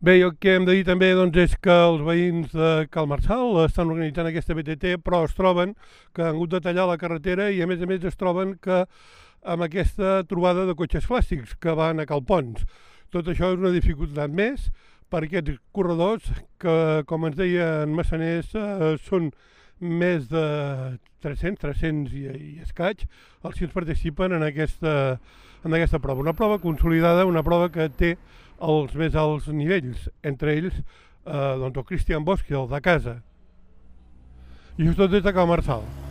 Bé, el que hem de dir també doncs, és que els veïns de Cal Marçal estan organitzant aquesta BTT, però es troben que han hagut de tallar la carretera i a més a més es troben que amb aquesta trobada de cotxes clàssics que van a Cal Pons. Tot això és una dificultat més per aquests corredors que, com ens deien massaners, eh, són més de 300, 300 i, i escaig els que participen en aquesta, en aquesta prova. Una prova consolidada, una prova que té els més alts nivells, entre ells eh, doncs el Cristian Bosch, el de casa. I això tot des de Cal.